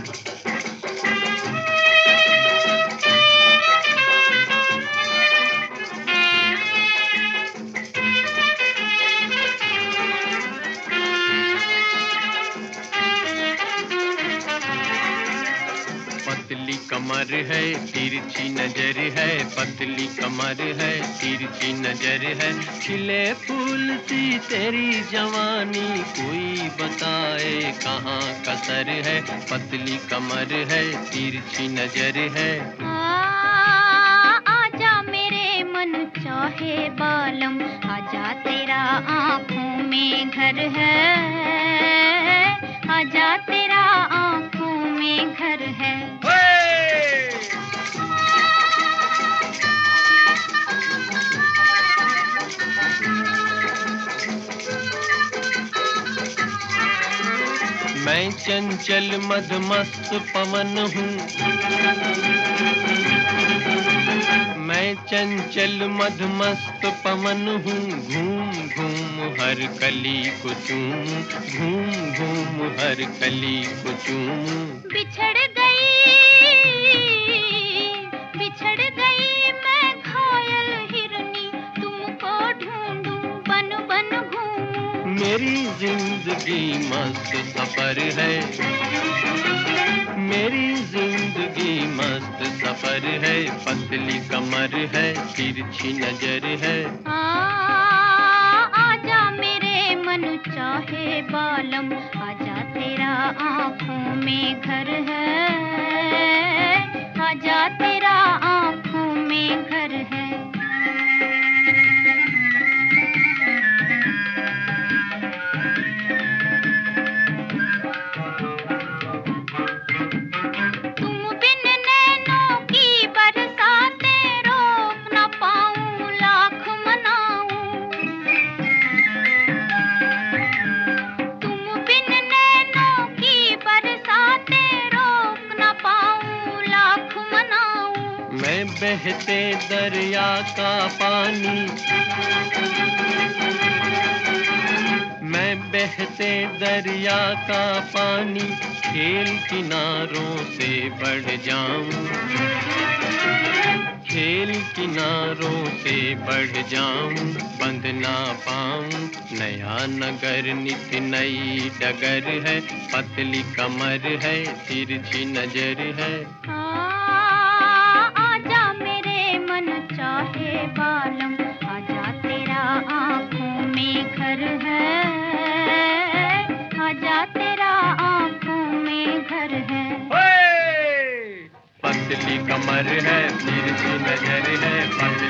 tantos कमर है, तिरछी नज़र है, पतली कमर है, तिरछी नज़र है। खिले फूल सी तेरी जवानी, कोई बताए कहाँ कसर है। पतली कमर है, तिरछी नज़र है। आजा मेरे मन चाहे बालम, आजा तेरा आँखों में घर है। मैं चंचल मदमस्त पवन हूँ। मैं चंचल मदमस्त पवन हूँ। घूम घूम हर कली को चूम, घूम घूम हर कली को चूम। बिछड़ मेरी ज़िंदगी मस्त सफ़र है। मेरी ज़िंदगी मस्त सफ़र है। पतली कमर है तिरछी नज़र है। आ, आजा मेरे मन चाहे बालम आजा तेरा आँखों में घर है। आजा तेरा बहते दरिया का पानी। मैं बहते दरिया का पानी खेल किनारों से बढ़ जाऊँ। खेल किनारों से बढ़ जाऊँ बंद ना पाऊँ। नया नगर नित नई डगर है पतली कमर है तिरछी नज़र है। आ, मन चाहे बालम आजा तेरा आँखों में घर है। आजा तेरा आँखों में घर है। पतली कमर है नज़र है